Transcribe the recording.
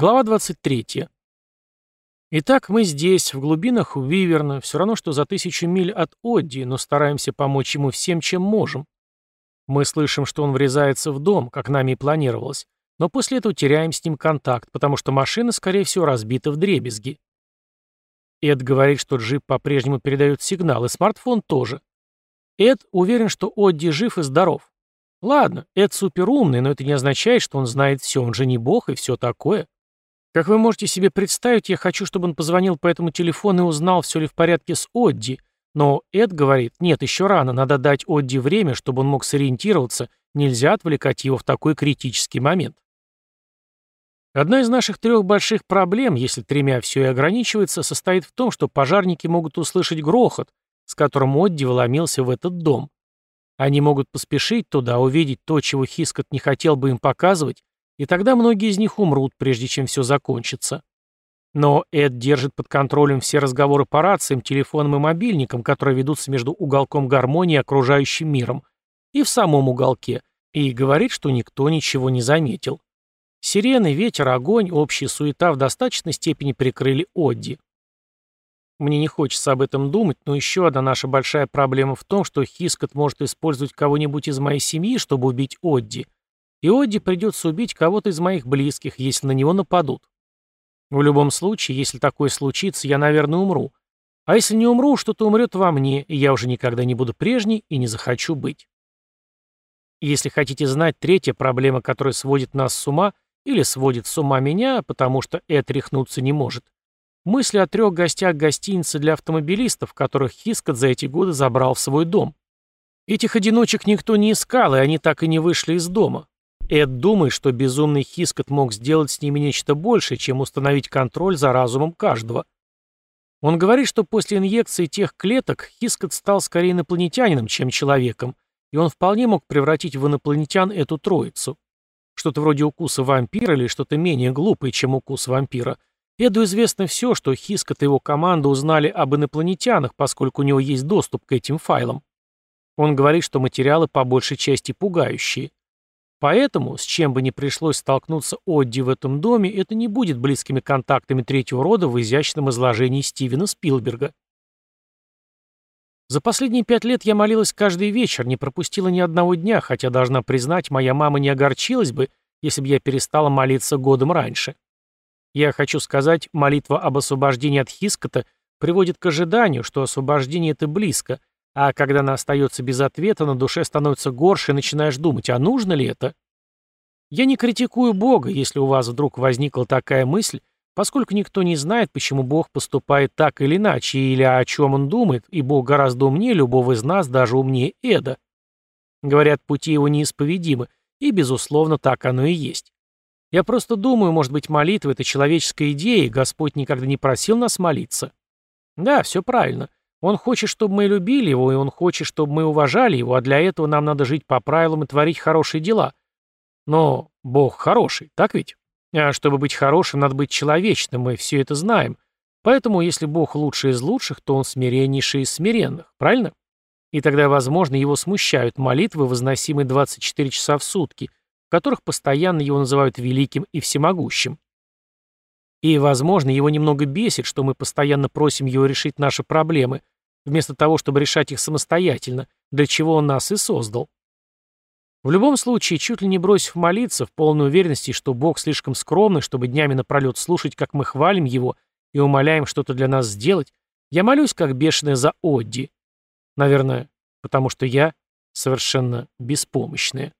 Глава 23. Итак, мы здесь, в глубинах Виверна, все равно, что за тысячу миль от Одди, но стараемся помочь ему всем, чем можем. Мы слышим, что он врезается в дом, как нами и планировалось, но после этого теряем с ним контакт, потому что машина, скорее всего, разбита в дребезги. Эд говорит, что джип по-прежнему передает сигнал, и смартфон тоже. Эд уверен, что Одди жив и здоров. Ладно, Эд суперумный, но это не означает, что он знает все, он же не бог и все такое. Как вы можете себе представить, я хочу, чтобы он позвонил по этому телефону и узнал, все ли в порядке с Одди. Но Эд говорит, нет, еще рано, надо дать Одди время, чтобы он мог сориентироваться, нельзя отвлекать его в такой критический момент. Одна из наших трех больших проблем, если тремя все и ограничивается, состоит в том, что пожарники могут услышать грохот, с которым Одди вломился в этот дом. Они могут поспешить туда, увидеть то, чего Хискот не хотел бы им показывать, и тогда многие из них умрут, прежде чем все закончится. Но Эд держит под контролем все разговоры по рациям, телефонам и мобильникам, которые ведутся между уголком гармонии и окружающим миром, и в самом уголке, и говорит, что никто ничего не заметил. Сирены, ветер, огонь, общая суета в достаточной степени прикрыли Одди. Мне не хочется об этом думать, но еще одна наша большая проблема в том, что Хискот может использовать кого-нибудь из моей семьи, чтобы убить Одди – и Одди придется убить кого-то из моих близких, если на него нападут. В любом случае, если такое случится, я, наверное, умру. А если не умру, что-то умрет во мне, и я уже никогда не буду прежней и не захочу быть. Если хотите знать, третья проблема, которая сводит нас с ума, или сводит с ума меня, потому что Эд рехнуться не может, мысли о трех гостях гостиницы для автомобилистов, которых Хискот за эти годы забрал в свой дом. Этих одиночек никто не искал, и они так и не вышли из дома. Эд думает, что безумный Хискот мог сделать с ними нечто большее, чем установить контроль за разумом каждого. Он говорит, что после инъекции тех клеток Хискот стал скорее инопланетянином, чем человеком, и он вполне мог превратить в инопланетян эту троицу. Что-то вроде укуса вампира или что-то менее глупое, чем укус вампира. Эду известно все, что Хискот и его команда узнали об инопланетянах, поскольку у него есть доступ к этим файлам. Он говорит, что материалы по большей части пугающие. Поэтому, с чем бы ни пришлось столкнуться Одди в этом доме, это не будет близкими контактами третьего рода в изящном изложении Стивена Спилберга. За последние пять лет я молилась каждый вечер, не пропустила ни одного дня, хотя, должна признать, моя мама не огорчилась бы, если бы я перестала молиться годом раньше. Я хочу сказать, молитва об освобождении от Хискота приводит к ожиданию, что освобождение это близко, а когда она остается без ответа, на душе становится горше и начинаешь думать, а нужно ли это? Я не критикую Бога, если у вас вдруг возникла такая мысль, поскольку никто не знает, почему Бог поступает так или иначе, или о чем Он думает, и Бог гораздо умнее любого из нас, даже умнее Эда. Говорят, пути его неисповедимы, и, безусловно, так оно и есть. Я просто думаю, может быть, молитва — это человеческая идея, и Господь никогда не просил нас молиться. Да, все правильно. Он хочет, чтобы мы любили его, и он хочет, чтобы мы уважали его, а для этого нам надо жить по правилам и творить хорошие дела. Но Бог хороший, так ведь? А чтобы быть хорошим, надо быть человечным, мы все это знаем. Поэтому, если Бог лучший из лучших, то он смиреннейший из смиренных, правильно? И тогда, возможно, его смущают молитвы, возносимые 24 часа в сутки, в которых постоянно его называют великим и всемогущим. И, возможно, его немного бесит, что мы постоянно просим его решить наши проблемы, вместо того, чтобы решать их самостоятельно, для чего он нас и создал. В любом случае, чуть ли не бросив молиться, в полной уверенности, что Бог слишком скромный, чтобы днями напролет слушать, как мы хвалим Его и умоляем что-то для нас сделать, я молюсь как бешеная за Одди. Наверное, потому что я совершенно беспомощная.